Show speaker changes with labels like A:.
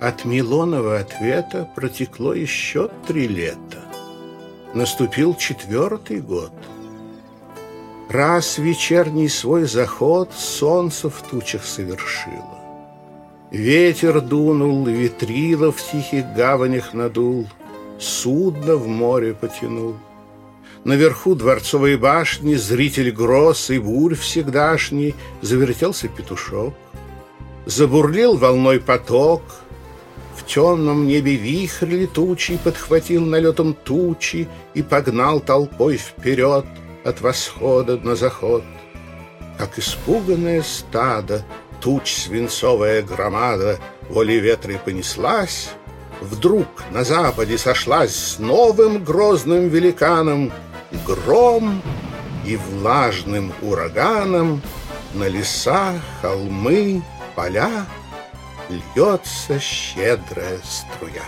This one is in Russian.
A: От Милонова ответа протекло еще три лета. Наступил четвертый год. Раз вечерний свой заход солнце в тучах совершило. Ветер дунул, ветрило в тихих гаванях надул, Судно в море потянул. Наверху дворцовой башни Зритель гроз и бурь всегдашний Завертелся петушок. Забурлил волной поток, В темном небе вихрь летучий Подхватил налетом тучи И погнал толпой вперед От восхода на заход. Как испуганное стадо, Туч свинцовая громада Волей ветра понеслась, Вдруг на западе сошлась С новым грозным великаном Гром и влажным ураганом На леса, холмы, поля льется щедрая струя.